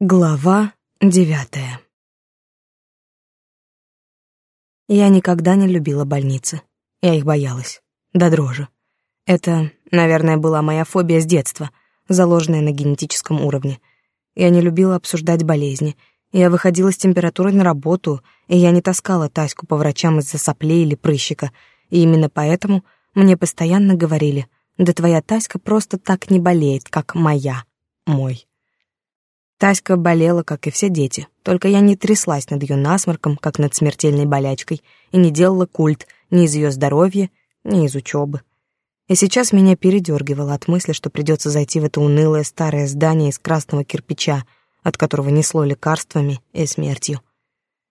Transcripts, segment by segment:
Глава девятая Я никогда не любила больницы. Я их боялась. До дрожи. Это, наверное, была моя фобия с детства, заложенная на генетическом уровне. Я не любила обсуждать болезни. Я выходила с температурой на работу, и я не таскала Таську по врачам из-за соплей или прыщика. И именно поэтому мне постоянно говорили, да твоя Таська просто так не болеет, как моя, мой. Таська болела, как и все дети, только я не тряслась над ее насморком, как над смертельной болячкой, и не делала культ ни из ее здоровья, ни из учебы. И сейчас меня передергивало от мысли, что придется зайти в это унылое старое здание из красного кирпича, от которого несло лекарствами и смертью.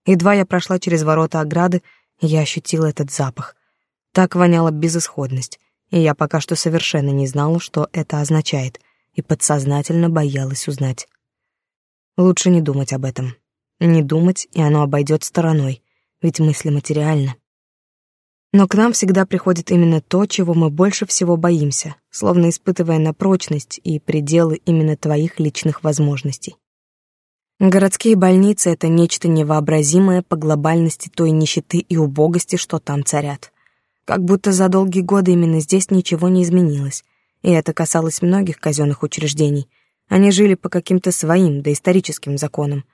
Едва я прошла через ворота ограды, я ощутила этот запах. Так воняла безысходность, и я пока что совершенно не знала, что это означает, и подсознательно боялась узнать. Лучше не думать об этом. Не думать, и оно обойдет стороной, ведь мысли материальны. Но к нам всегда приходит именно то, чего мы больше всего боимся, словно испытывая на прочность и пределы именно твоих личных возможностей. Городские больницы — это нечто невообразимое по глобальности той нищеты и убогости, что там царят. Как будто за долгие годы именно здесь ничего не изменилось, и это касалось многих казенных учреждений, они жили по каким-то своим, доисторическим законам.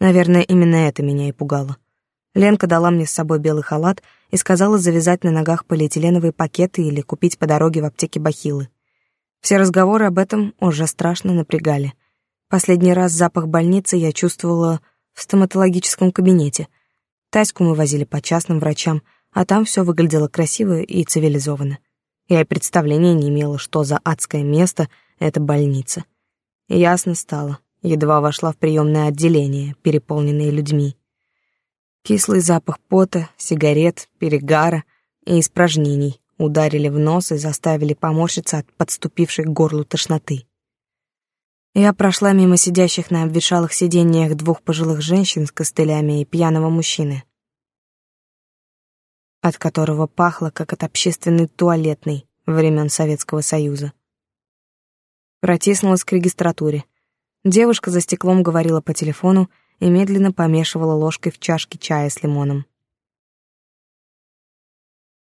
Наверное, именно это меня и пугало. Ленка дала мне с собой белый халат и сказала завязать на ногах полиэтиленовые пакеты или купить по дороге в аптеке бахилы. Все разговоры об этом уже страшно напрягали. Последний раз запах больницы я чувствовала в стоматологическом кабинете. Таську мы возили по частным врачам, а там все выглядело красиво и цивилизованно. Я и представления не имела, что за адское место — это больница. Ясно стало, едва вошла в приемное отделение, переполненное людьми. Кислый запах пота, сигарет, перегара и испражнений ударили в нос и заставили поморщиться от подступившей к горлу тошноты. Я прошла мимо сидящих на обветшалых сиденьях двух пожилых женщин с костылями и пьяного мужчины, от которого пахло, как от общественной туалетной времен Советского Союза протиснулась к регистратуре. Девушка за стеклом говорила по телефону и медленно помешивала ложкой в чашке чая с лимоном.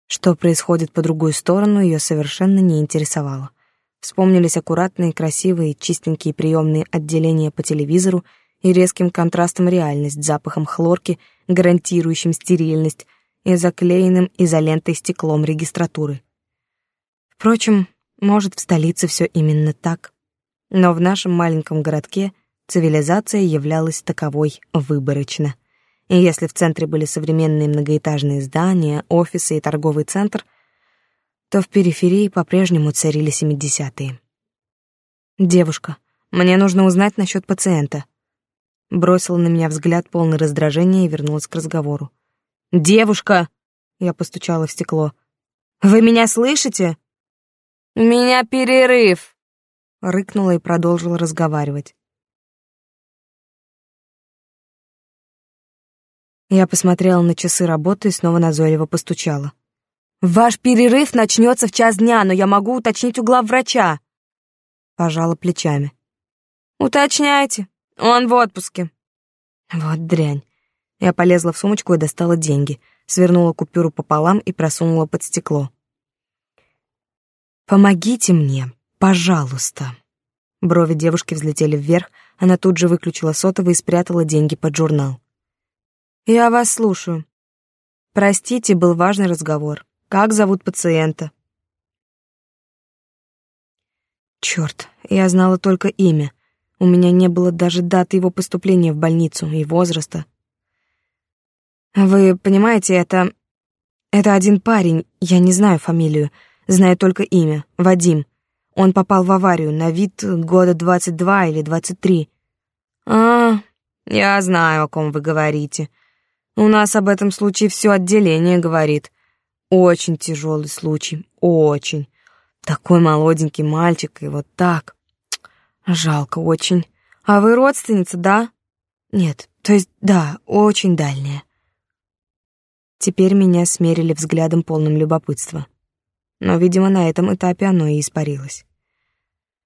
Что происходит по другую сторону, ее совершенно не интересовало. Вспомнились аккуратные, красивые, чистенькие приемные отделения по телевизору и резким контрастом реальность, запахом хлорки, гарантирующим стерильность, и заклеенным изолентой стеклом регистратуры. Впрочем, может, в столице все именно так. Но в нашем маленьком городке цивилизация являлась таковой выборочно. И если в центре были современные многоэтажные здания, офисы и торговый центр, то в периферии по-прежнему царили семидесятые. «Девушка, мне нужно узнать насчет пациента». Бросила на меня взгляд полный раздражения и вернулась к разговору. «Девушка!» — я постучала в стекло. «Вы меня слышите?» «У меня перерыв!» Рыкнула и продолжила разговаривать. Я посмотрела на часы работы и снова назойливо постучала. «Ваш перерыв начнется в час дня, но я могу уточнить у главврача!» Пожала плечами. «Уточняйте, он в отпуске». Вот дрянь. Я полезла в сумочку и достала деньги, свернула купюру пополам и просунула под стекло. «Помогите мне, пожалуйста». Брови девушки взлетели вверх, она тут же выключила сотовый и спрятала деньги под журнал. «Я вас слушаю. Простите, был важный разговор. Как зовут пациента?» Черт, я знала только имя. У меня не было даже даты его поступления в больницу и возраста. Вы понимаете, это... Это один парень, я не знаю фамилию. Знаю только имя — Вадим. Он попал в аварию, на вид года двадцать два или двадцать три. А, я знаю, о ком вы говорите. У нас об этом случае все отделение говорит. Очень тяжелый случай, очень. Такой молоденький мальчик, и вот так. Жалко очень. А вы родственница, да? Нет, то есть, да, очень дальняя. Теперь меня смерили взглядом полным любопытства но, видимо, на этом этапе оно и испарилось.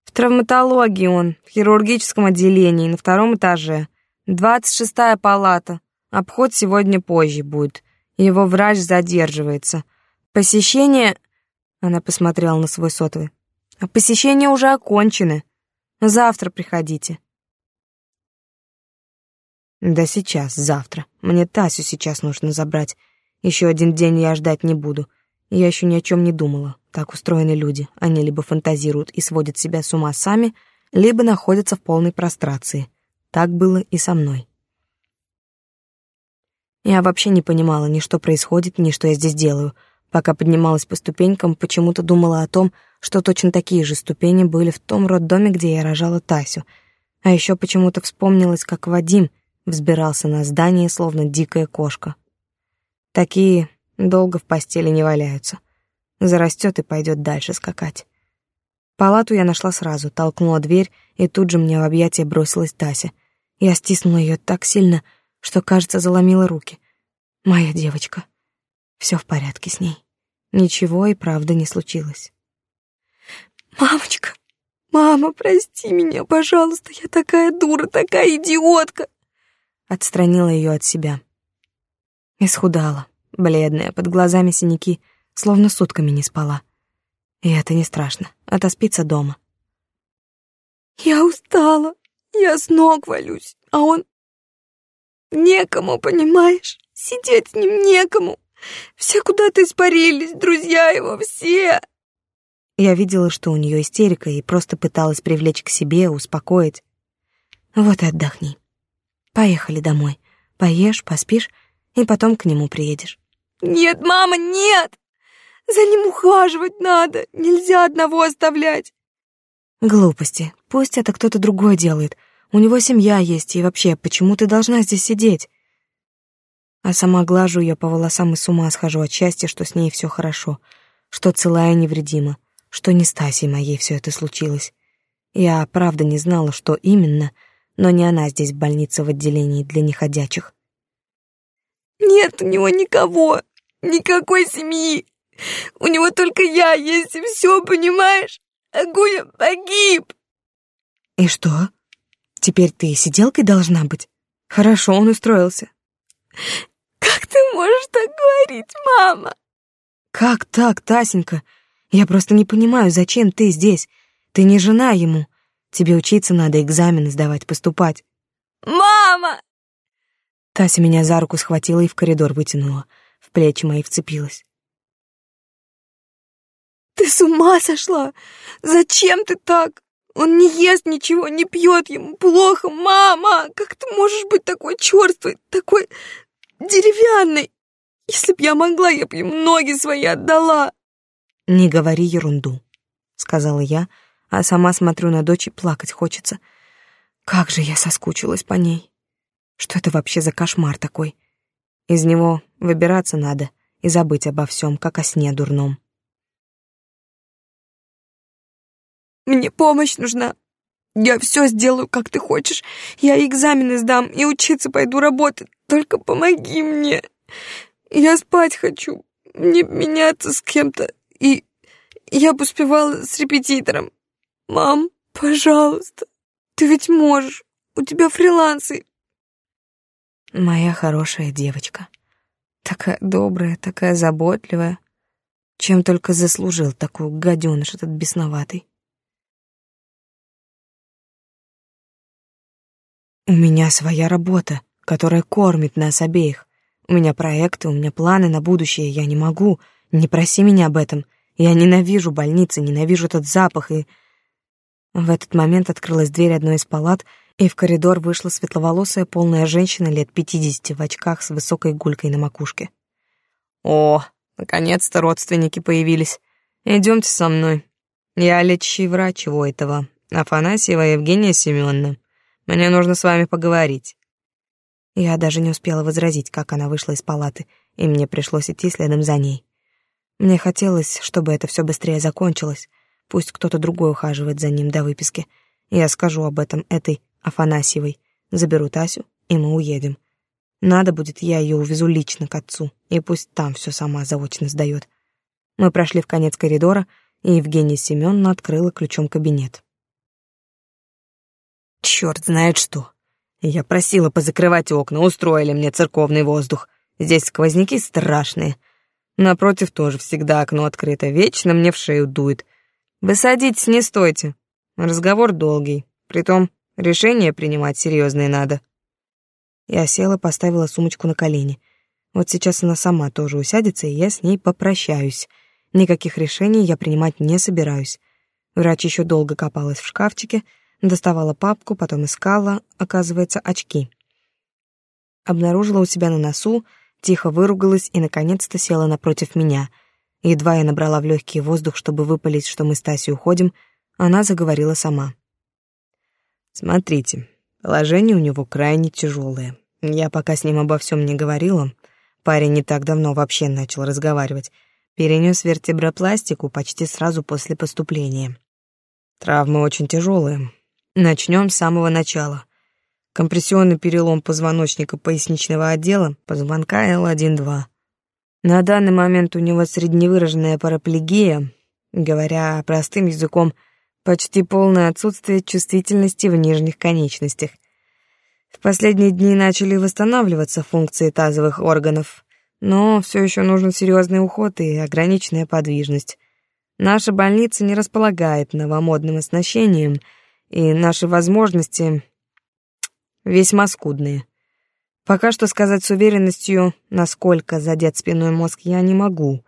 В травматологии он, в хирургическом отделении, на втором этаже. Двадцать шестая палата. Обход сегодня позже будет. Его врач задерживается. Посещение... Она посмотрела на свой сотовый. А посещения уже окончены. Завтра приходите. Да сейчас, завтра. Мне Тасю сейчас нужно забрать. Еще один день я ждать не буду. Я еще ни о чем не думала. Так устроены люди. Они либо фантазируют и сводят себя с ума сами, либо находятся в полной прострации. Так было и со мной. Я вообще не понимала ни что происходит, ни что я здесь делаю. Пока поднималась по ступенькам, почему-то думала о том, что точно такие же ступени были в том роддоме, где я рожала Тасю. А еще почему-то вспомнилось, как Вадим — взбирался на здание, словно дикая кошка. Такие долго в постели не валяются. Зарастет и пойдет дальше скакать. Палату я нашла сразу, толкнула дверь, и тут же мне в объятия бросилась Тася. Я стиснула ее так сильно, что, кажется, заломила руки. Моя девочка. Все в порядке с ней. Ничего и правда не случилось. «Мамочка, мама, прости меня, пожалуйста, я такая дура, такая идиотка!» отстранила ее от себя. Исхудала, бледная, под глазами синяки, словно сутками не спала. И это не страшно, отоспиться дома. «Я устала, я с ног валюсь, а он... Некому, понимаешь? Сидеть с ним некому. Все куда-то испарились, друзья его, все!» Я видела, что у нее истерика, и просто пыталась привлечь к себе, успокоить. «Вот и отдохни. Поехали домой. Поешь, поспишь, и потом к нему приедешь. Нет, мама, нет! За ним ухаживать надо, нельзя одного оставлять. Глупости. Пусть это кто-то другой делает. У него семья есть, и вообще, почему ты должна здесь сидеть? А сама глажу ее по волосам и с ума схожу от счастья, что с ней все хорошо, что целая и невредима, что не Стасей моей все это случилось. Я правда не знала, что именно — но не она здесь в больнице в отделении для неходячих. «Нет у него никого, никакой семьи. У него только я есть, и все, понимаешь? Агуя погиб!» «И что? Теперь ты сиделкой должна быть? Хорошо, он устроился». «Как ты можешь так говорить, мама?» «Как так, Тасенька? Я просто не понимаю, зачем ты здесь? Ты не жена ему. Тебе учиться надо, экзамены сдавать, поступать. Мама! Тася меня за руку схватила и в коридор вытянула. Плечи мои вцепилась. Ты с ума сошла? Зачем ты так? Он не ест ничего, не пьет, ему плохо. Мама, как ты можешь быть такой черствой, такой деревянной? Если б я могла, я б ему ноги свои отдала. Не говори ерунду, сказала я, а сама смотрю на дочь и плакать хочется. Как же я соскучилась по ней. Что это вообще за кошмар такой? Из него выбираться надо и забыть обо всем, как о сне дурном. Мне помощь нужна. Я все сделаю, как ты хочешь. Я экзамены сдам и учиться пойду работать. Только помоги мне. Я спать хочу. Мне меняться с кем-то. И я бы успевала с репетитором. «Мам, пожалуйста, ты ведь можешь, у тебя фрилансы». Моя хорошая девочка. Такая добрая, такая заботливая. Чем только заслужил такую гаденыш этот бесноватый. У меня своя работа, которая кормит нас обеих. У меня проекты, у меня планы на будущее. Я не могу. Не проси меня об этом. Я ненавижу больницы, ненавижу этот запах и в этот момент открылась дверь одной из палат, и в коридор вышла светловолосая полная женщина лет пятидесяти в очках с высокой гулькой на макушке. «О, наконец-то родственники появились. Идемте со мной. Я лечащий врач у этого, Афанасьева Евгения Семеновна. Мне нужно с вами поговорить». Я даже не успела возразить, как она вышла из палаты, и мне пришлось идти следом за ней. Мне хотелось, чтобы это все быстрее закончилось, Пусть кто-то другой ухаживает за ним до выписки. Я скажу об этом этой Афанасьевой. Заберу Тасю, и мы уедем. Надо будет, я ее увезу лично к отцу, и пусть там все сама заочно сдает. Мы прошли в конец коридора, и Евгения Семеновна открыла ключом кабинет. Черт знает что. Я просила позакрывать окна, устроили мне церковный воздух. Здесь сквозняки страшные. Напротив тоже всегда окно открыто, вечно мне в шею дует. Вы садитесь, не стойте. Разговор долгий. Притом решение принимать серьезные надо. Я села, поставила сумочку на колени. Вот сейчас она сама тоже усядется, и я с ней попрощаюсь. Никаких решений я принимать не собираюсь. Врач еще долго копалась в шкафчике, доставала папку, потом искала, оказывается, очки. Обнаружила у себя на носу, тихо выругалась и, наконец-то, села напротив меня. Едва я набрала в легкий воздух, чтобы выпалить, что мы с Тасей уходим, она заговорила сама. «Смотрите, положение у него крайне тяжелое. Я пока с ним обо всем не говорила. Парень не так давно вообще начал разговаривать. Перенес вертебропластику почти сразу после поступления. Травмы очень тяжелые. Начнем с самого начала. Компрессионный перелом позвоночника поясничного отдела, позвонка L1-2. На данный момент у него средневыраженная параплегия, говоря простым языком, почти полное отсутствие чувствительности в нижних конечностях. В последние дни начали восстанавливаться функции тазовых органов, но все еще нужен серьезный уход и ограниченная подвижность. Наша больница не располагает новомодным оснащением, и наши возможности весьма скудные. Пока что сказать с уверенностью, насколько задет спиной мозг, я не могу.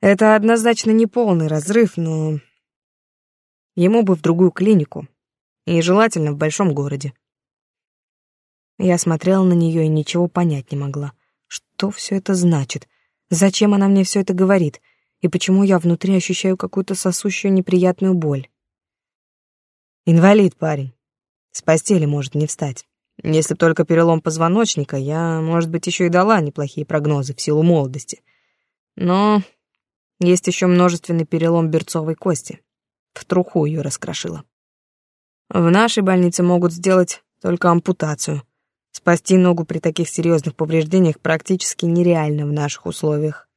Это однозначно не полный разрыв, но ему бы в другую клинику, и желательно в большом городе. Я смотрела на нее и ничего понять не могла. Что все это значит? Зачем она мне все это говорит? и почему я внутри ощущаю какую-то сосущую неприятную боль. Инвалид парень. С постели может не встать. Если только перелом позвоночника, я, может быть, еще и дала неплохие прогнозы в силу молодости. Но есть еще множественный перелом берцовой кости. В труху ее раскрошила. В нашей больнице могут сделать только ампутацию. Спасти ногу при таких серьезных повреждениях практически нереально в наших условиях.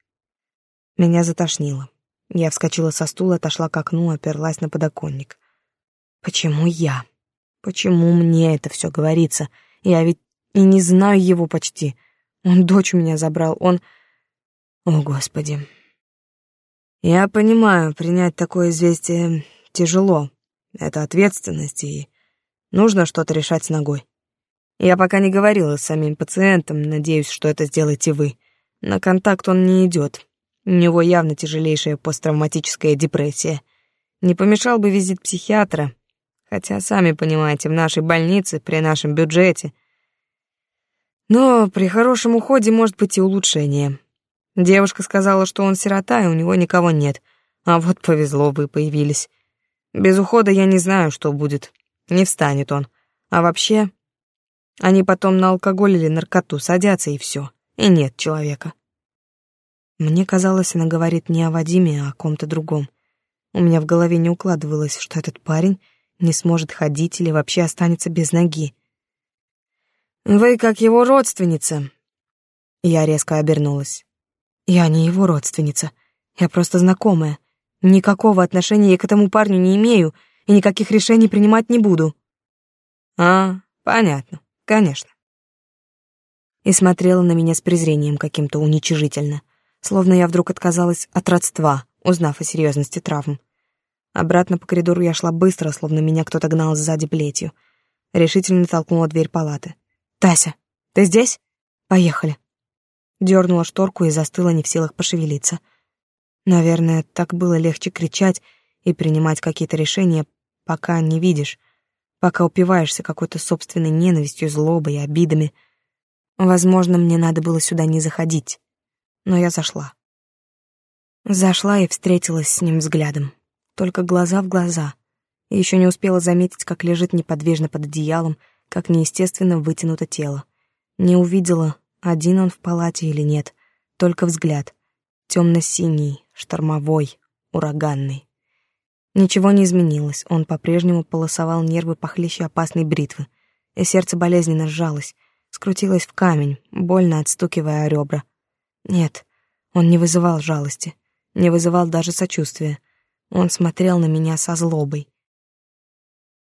Меня затошнило. Я вскочила со стула, отошла к окну, оперлась на подоконник. Почему я? Почему мне это все говорится? Я ведь и не знаю его почти. Он дочь у меня забрал, он... О, Господи. Я понимаю, принять такое известие тяжело. Это ответственность, и нужно что-то решать ногой. Я пока не говорила с самим пациентом, надеюсь, что это сделаете вы. На контакт он не идет, у него явно тяжелейшая посттравматическая депрессия. Не помешал бы визит психиатра, хотя, сами понимаете, в нашей больнице, при нашем бюджете. Но при хорошем уходе может быть и улучшение. Девушка сказала, что он сирота, и у него никого нет. А вот повезло, вы появились. Без ухода я не знаю, что будет. Не встанет он. А вообще, они потом на алкоголь или наркоту садятся, и все. И нет человека. Мне казалось, она говорит не о Вадиме, а о ком-то другом. У меня в голове не укладывалось, что этот парень не сможет ходить или вообще останется без ноги. «Вы как его родственница». Я резко обернулась. «Я не его родственница. Я просто знакомая. Никакого отношения я к этому парню не имею и никаких решений принимать не буду». «А, понятно, конечно». И смотрела на меня с презрением каким-то уничижительно словно я вдруг отказалась от родства, узнав о серьезности травм. Обратно по коридору я шла быстро, словно меня кто-то гнал сзади плетью. Решительно толкнула дверь палаты. «Тася, ты здесь? Поехали!» Дернула шторку и застыла не в силах пошевелиться. Наверное, так было легче кричать и принимать какие-то решения, пока не видишь, пока упиваешься какой-то собственной ненавистью, злобой и обидами. Возможно, мне надо было сюда не заходить но я зашла. Зашла и встретилась с ним взглядом. Только глаза в глаза. И еще не успела заметить, как лежит неподвижно под одеялом, как неестественно вытянуто тело. Не увидела, один он в палате или нет, только взгляд. Темно-синий, штормовой, ураганный. Ничего не изменилось, он по-прежнему полосовал нервы похлеще опасной бритвы, и сердце болезненно сжалось, скрутилось в камень, больно отстукивая ребра. Нет, он не вызывал жалости, не вызывал даже сочувствия. Он смотрел на меня со злобой.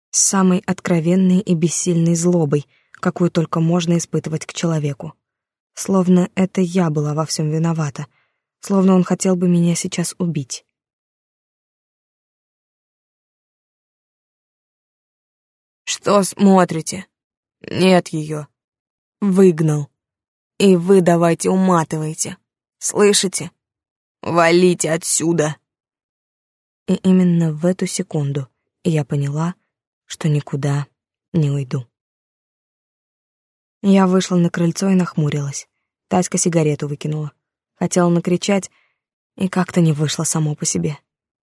Самой откровенной и бессильной злобой, какую только можно испытывать к человеку. Словно это я была во всем виновата, словно он хотел бы меня сейчас убить. «Что смотрите? Нет ее. Выгнал. И вы давайте уматывайте. Слышите? Валите отсюда!» И именно в эту секунду я поняла, что никуда не уйду. Я вышла на крыльцо и нахмурилась. Таська сигарету выкинула. Хотела накричать, и как-то не вышло само по себе.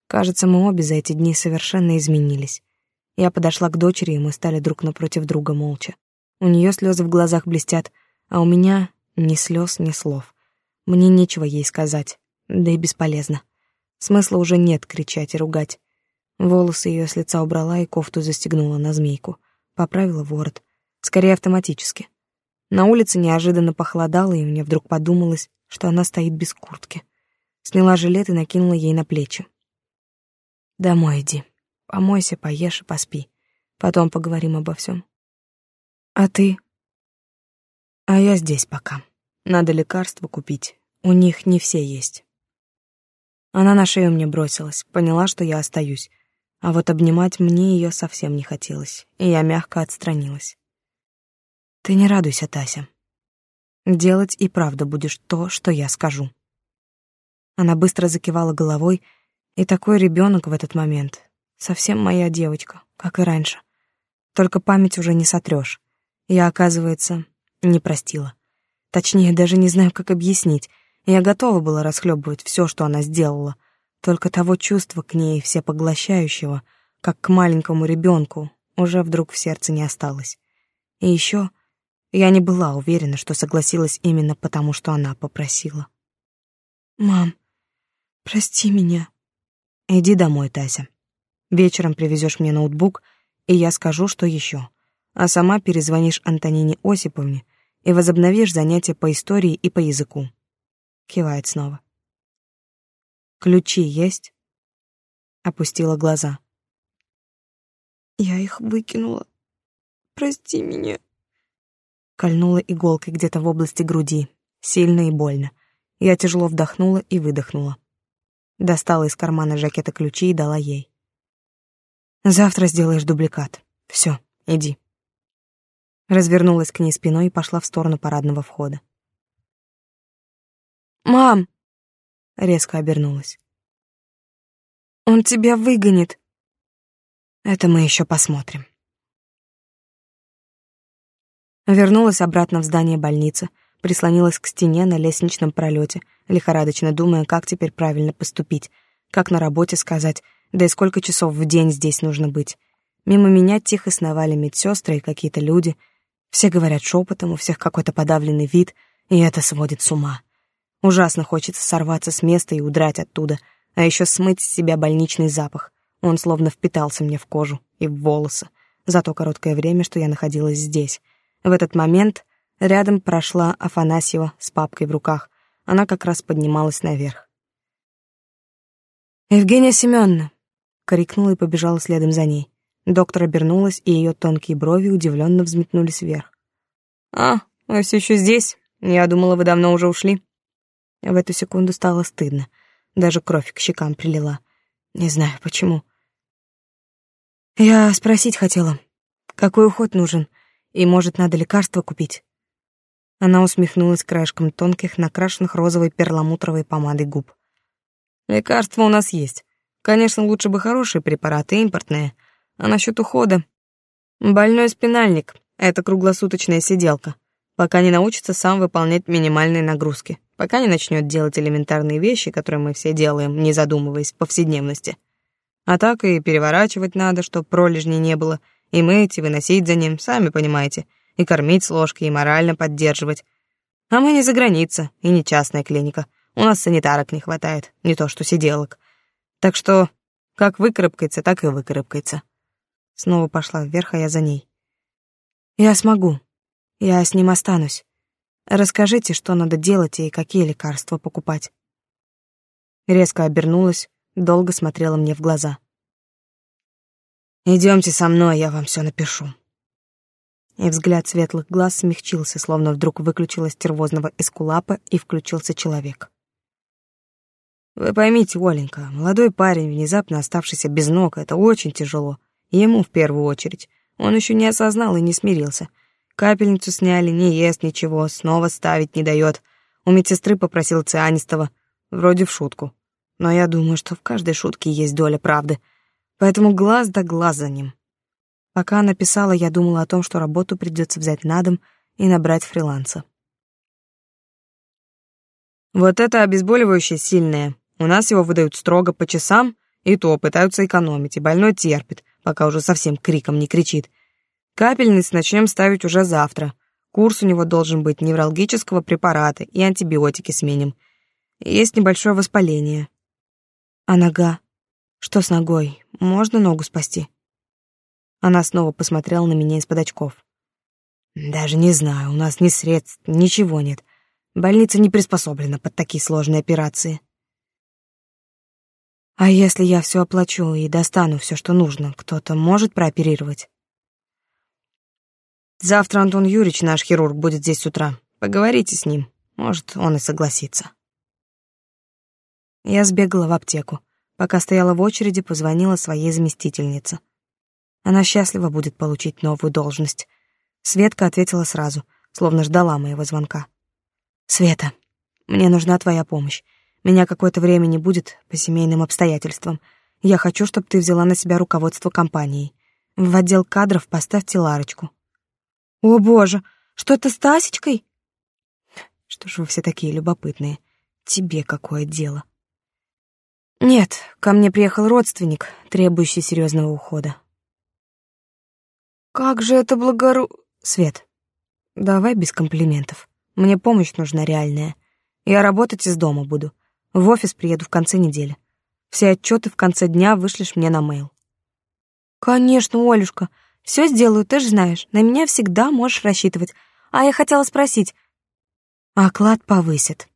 Кажется, мы обе за эти дни совершенно изменились. Я подошла к дочери, и мы стали друг напротив друга молча. У нее слезы в глазах блестят, а у меня ни слез, ни слов. Мне нечего ей сказать, да и бесполезно. Смысла уже нет кричать и ругать. Волосы ее с лица убрала и кофту застегнула на змейку. Поправила ворот. Скорее автоматически. На улице неожиданно похолодало, и мне вдруг подумалось, что она стоит без куртки. Сняла жилет и накинула ей на плечи. «Домой иди. Помойся, поешь и поспи. Потом поговорим обо всем. А ты? А я здесь пока. Надо лекарства купить. У них не все есть. Она на шею мне бросилась, поняла, что я остаюсь. А вот обнимать мне ее совсем не хотелось, и я мягко отстранилась. Ты не радуйся, Тася. Делать и правда будешь то, что я скажу. Она быстро закивала головой, и такой ребенок в этот момент. Совсем моя девочка, как и раньше. Только память уже не сотрешь. Я, оказывается, не простила. Точнее, даже не знаю, как объяснить. Я готова была расхлебывать все, что она сделала. Только того чувства к ней всепоглощающего, как к маленькому ребенку, уже вдруг в сердце не осталось. И еще я не была уверена, что согласилась именно потому, что она попросила. «Мам, прости меня». «Иди домой, Тася. Вечером привезешь мне ноутбук, и я скажу, что еще. А сама перезвонишь Антонине Осиповне и возобновишь занятия по истории и по языку». Кивает снова. «Ключи есть?» Опустила глаза. «Я их выкинула. Прости меня» кольнула иголкой где-то в области груди, сильно и больно. Я тяжело вдохнула и выдохнула. Достала из кармана жакета ключи и дала ей. «Завтра сделаешь дубликат. Все, иди». Развернулась к ней спиной и пошла в сторону парадного входа. «Мам!» — резко обернулась. «Он тебя выгонит!» «Это мы еще посмотрим». Вернулась обратно в здание больницы, прислонилась к стене на лестничном пролете, лихорадочно думая, как теперь правильно поступить, как на работе сказать, да и сколько часов в день здесь нужно быть. Мимо меня тихо сновали медсестры и какие-то люди. Все говорят шепотом, у всех какой-то подавленный вид, и это сводит с ума. Ужасно хочется сорваться с места и удрать оттуда, а еще смыть с себя больничный запах. Он словно впитался мне в кожу и в волосы за то короткое время, что я находилась здесь. В этот момент рядом прошла Афанасьева с папкой в руках. Она как раз поднималась наверх. «Евгения Семеновна!» — крикнула и побежала следом за ней. Доктор обернулась, и ее тонкие брови удивленно взметнулись вверх. «А, вы все еще здесь? Я думала, вы давно уже ушли». В эту секунду стало стыдно. Даже кровь к щекам прилила. Не знаю, почему. «Я спросить хотела, какой уход нужен?» И, может, надо лекарство купить?» Она усмехнулась краешком тонких, накрашенных розовой перламутровой помадой губ. «Лекарства у нас есть. Конечно, лучше бы хорошие препараты, импортные. А насчет ухода? Больной спинальник — это круглосуточная сиделка. Пока не научится сам выполнять минимальные нагрузки. Пока не начнет делать элементарные вещи, которые мы все делаем, не задумываясь, в повседневности. А так и переворачивать надо, чтобы пролежней не было — и мыть, и выносить за ним, сами понимаете, и кормить с ложки, и морально поддерживать. А мы не за граница, и не частная клиника. У нас санитарок не хватает, не то что сиделок. Так что как выкарабкается, так и выкарабкается. Снова пошла вверх, а я за ней. Я смогу. Я с ним останусь. Расскажите, что надо делать и какие лекарства покупать. Резко обернулась, долго смотрела мне в глаза. Идемте со мной, я вам все напишу. И взгляд светлых глаз смягчился, словно вдруг выключилась тервозного эскулапа и включился человек. Вы поймите, Оленька, молодой парень, внезапно оставшийся без ног, это очень тяжело. Ему в первую очередь. Он еще не осознал и не смирился. Капельницу сняли, не ест ничего, снова ставить не дает. У медсестры попросил цианистого, вроде в шутку. Но я думаю, что в каждой шутке есть доля правды. Поэтому глаз да глаз за ним. Пока она писала, я думала о том, что работу придется взять на дом и набрать фриланса. Вот это обезболивающее сильное. У нас его выдают строго по часам, и то пытаются экономить, и больной терпит, пока уже совсем криком не кричит. Капельниц начнем ставить уже завтра. Курс у него должен быть невралгического препарата и антибиотики сменим. Есть небольшое воспаление. А нога? Что с ногой? Можно ногу спасти? Она снова посмотрела на меня из-под очков. Даже не знаю, у нас ни средств, ничего нет. Больница не приспособлена под такие сложные операции. А если я все оплачу и достану все, что нужно, кто-то может прооперировать? Завтра Антон Юрьевич, наш хирург, будет здесь с утра. Поговорите с ним. Может, он и согласится. Я сбегала в аптеку. Пока стояла в очереди, позвонила своей заместительнице. Она счастлива будет получить новую должность. Светка ответила сразу, словно ждала моего звонка. «Света, мне нужна твоя помощь. Меня какое-то время не будет по семейным обстоятельствам. Я хочу, чтобы ты взяла на себя руководство компанией. В отдел кадров поставьте Ларочку». «О, боже, что-то с Тасечкой?» «Что ж вы все такие любопытные? Тебе какое дело?» «Нет, ко мне приехал родственник, требующий серьезного ухода. Как же это благору... Свет, давай без комплиментов. Мне помощь нужна реальная. Я работать из дома буду. В офис приеду в конце недели. Все отчеты в конце дня вышлешь мне на мейл. Конечно, Олюшка, все сделаю, ты же знаешь. На меня всегда можешь рассчитывать. А я хотела спросить. Оклад повысит.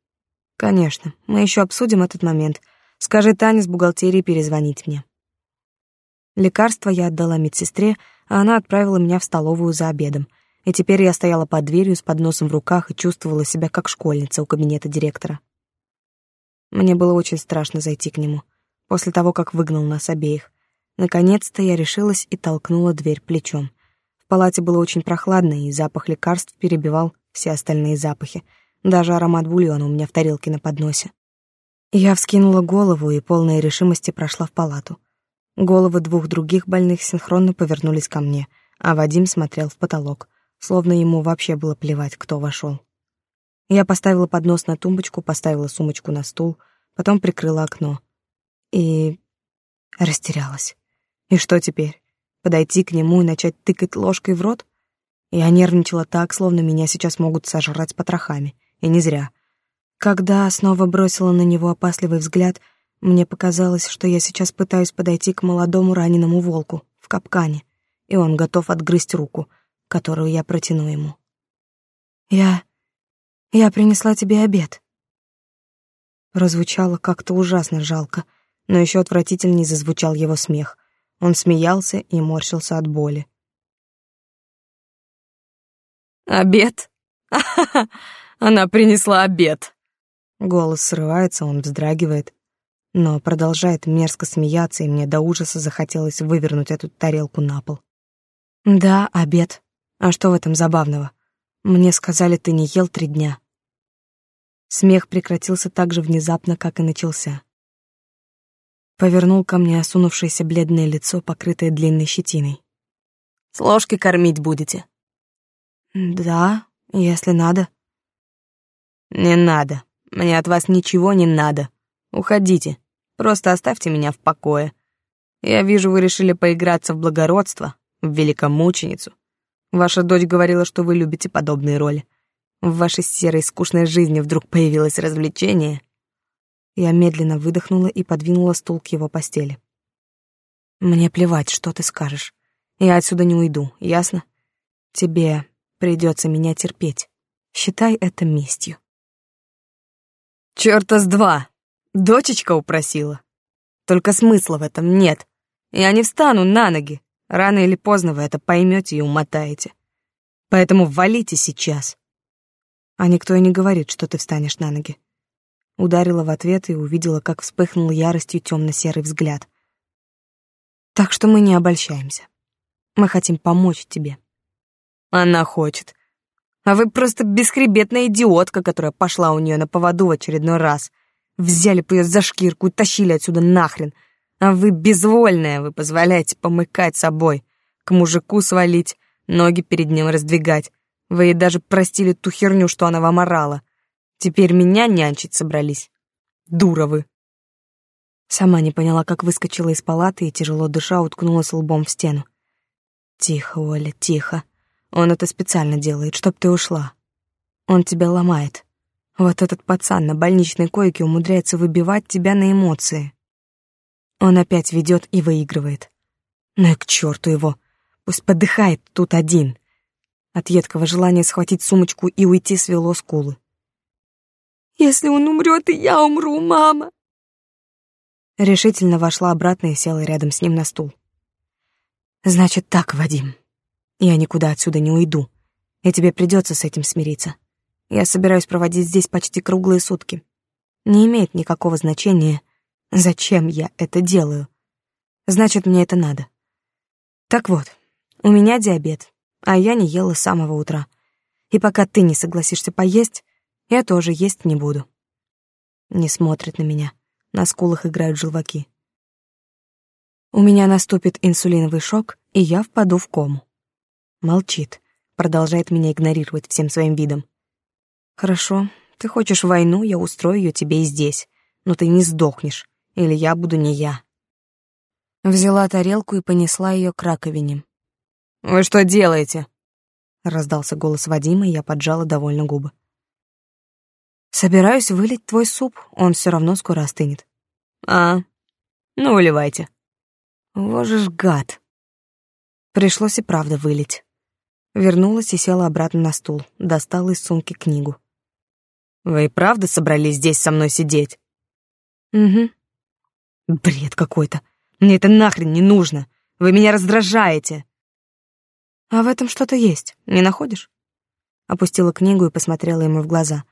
Конечно, мы еще обсудим этот момент. Скажи Тане с бухгалтерии перезвонить мне. Лекарство я отдала медсестре, а она отправила меня в столовую за обедом. И теперь я стояла под дверью с подносом в руках и чувствовала себя как школьница у кабинета директора. Мне было очень страшно зайти к нему, после того, как выгнал нас обеих. Наконец-то я решилась и толкнула дверь плечом. В палате было очень прохладно, и запах лекарств перебивал все остальные запахи. Даже аромат бульона у меня в тарелке на подносе. Я вскинула голову и полной решимости прошла в палату. Головы двух других больных синхронно повернулись ко мне, а Вадим смотрел в потолок, словно ему вообще было плевать, кто вошел. Я поставила поднос на тумбочку, поставила сумочку на стул, потом прикрыла окно. И растерялась. И что теперь? Подойти к нему и начать тыкать ложкой в рот? Я нервничала так, словно меня сейчас могут сожрать потрохами. И не зря. Когда снова бросила на него опасливый взгляд — мне показалось, что я сейчас пытаюсь подойти к молодому раненому волку в капкане, и он готов отгрызть руку, которую я протяну ему. «Я... я принесла тебе обед». Прозвучало как-то ужасно жалко, но еще отвратительнее зазвучал его смех. Он смеялся и морщился от боли. «Обед? Она принесла обед!» Голос срывается, он вздрагивает но продолжает мерзко смеяться, и мне до ужаса захотелось вывернуть эту тарелку на пол. «Да, обед. А что в этом забавного? Мне сказали, ты не ел три дня». Смех прекратился так же внезапно, как и начался. Повернул ко мне осунувшееся бледное лицо, покрытое длинной щетиной. «С ложки кормить будете?» «Да, если надо». «Не надо. Мне от вас ничего не надо. Уходите. Просто оставьте меня в покое. Я вижу, вы решили поиграться в благородство, в великомученицу. Ваша дочь говорила, что вы любите подобные роли. В вашей серой скучной жизни вдруг появилось развлечение. Я медленно выдохнула и подвинула стул к его постели. Мне плевать, что ты скажешь. Я отсюда не уйду, ясно? Тебе придется меня терпеть. Считай это местью. Чёрта с два! Дочечка упросила. Только смысла в этом нет. Я не встану на ноги. Рано или поздно вы это поймете и умотаете. Поэтому валите сейчас. А никто и не говорит, что ты встанешь на ноги. Ударила в ответ и увидела, как вспыхнул яростью темно-серый взгляд. Так что мы не обольщаемся. Мы хотим помочь тебе. Она хочет. А вы просто бесхребетная идиотка, которая пошла у нее на поводу в очередной раз. Взяли бы ее за шкирку и тащили отсюда нахрен — а вы безвольная, вы позволяете помыкать собой, к мужику свалить, ноги перед ним раздвигать. Вы ей даже простили ту херню, что она вам орала. Теперь меня нянчить собрались. Дура вы. Сама не поняла, как выскочила из палаты и, тяжело дыша, уткнулась лбом в стену. Тихо, Оля, тихо. Он это специально делает, чтоб ты ушла. Он тебя ломает. Вот этот пацан на больничной койке умудряется выбивать тебя на эмоции. Он опять ведет и выигрывает. Ну и к черту его. Пусть подыхает тут один. От едкого желания схватить сумочку и уйти свело скулы. «Если он умрет, и я умру, мама!» Решительно вошла обратно и села рядом с ним на стул. «Значит так, Вадим. Я никуда отсюда не уйду, и тебе придется с этим смириться. Я собираюсь проводить здесь почти круглые сутки. Не имеет никакого значения, Зачем я это делаю? Значит, мне это надо. Так вот, у меня диабет, а я не ела с самого утра. И пока ты не согласишься поесть, я тоже есть не буду. Не смотрит на меня. На скулах играют желваки. У меня наступит инсулиновый шок, и я впаду в кому. Молчит, продолжает меня игнорировать всем своим видом. Хорошо, ты хочешь войну, я устрою ее тебе и здесь, но ты не сдохнешь или я буду не я. Взяла тарелку и понесла ее к раковине. «Вы что делаете?» — раздался голос Вадима, и я поджала довольно губы. «Собираюсь вылить твой суп, он все равно скоро остынет». «А, ну выливайте». Ж гад. Пришлось и правда вылить. Вернулась и села обратно на стул, достала из сумки книгу. «Вы и правда собрались здесь со мной сидеть?» «Угу. Бред какой-то. Мне это нахрен не нужно. Вы меня раздражаете. А в этом что-то есть, не находишь? Опустила книгу и посмотрела ему в глаза.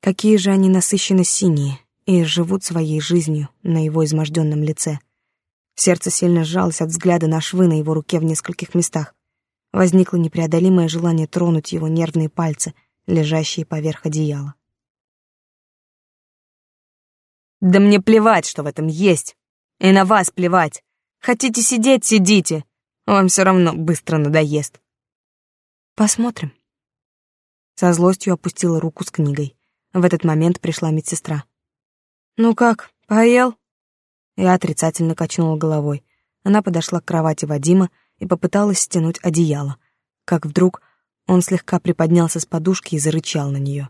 Какие же они насыщенно синие и живут своей жизнью на его изможденном лице. Сердце сильно сжалось от взгляда на швы на его руке в нескольких местах. Возникло непреодолимое желание тронуть его нервные пальцы, лежащие поверх одеяла. Да мне плевать, что в этом есть. И на вас плевать. Хотите сидеть — сидите. Вам все равно быстро надоест. Посмотрим. Со злостью опустила руку с книгой. В этот момент пришла медсестра. «Ну как, поел?» Я отрицательно качнула головой. Она подошла к кровати Вадима и попыталась стянуть одеяло. Как вдруг он слегка приподнялся с подушки и зарычал на нее.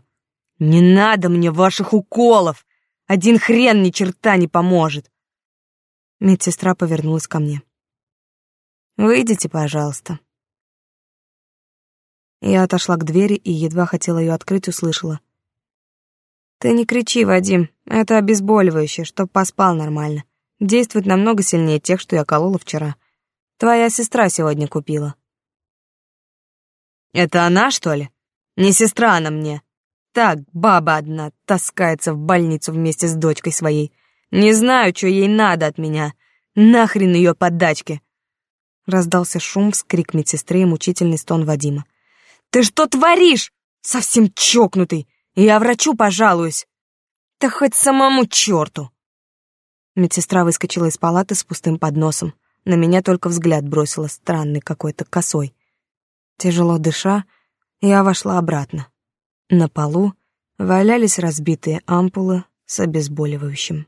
«Не надо мне ваших уколов! Один хрен ни черта не поможет. Медсестра повернулась ко мне. Выйдите, пожалуйста. Я отошла к двери и едва хотела ее открыть, услышала. Ты не кричи, Вадим, это обезболивающее, чтоб поспал нормально. Действует намного сильнее тех, что я колола вчера. Твоя сестра сегодня купила. Это она, что ли? Не сестра она мне. Так, баба одна таскается в больницу вместе с дочкой своей. Не знаю, что ей надо от меня. Нахрен ее подачки. Раздался шум, вскрик медсестры и мучительный стон Вадима. «Ты что творишь? Совсем чокнутый! Я врачу пожалуюсь!» «Да хоть самому черту!» Медсестра выскочила из палаты с пустым подносом. На меня только взгляд бросила, странный какой-то, косой. Тяжело дыша, я вошла обратно. На полу валялись разбитые ампулы с обезболивающим.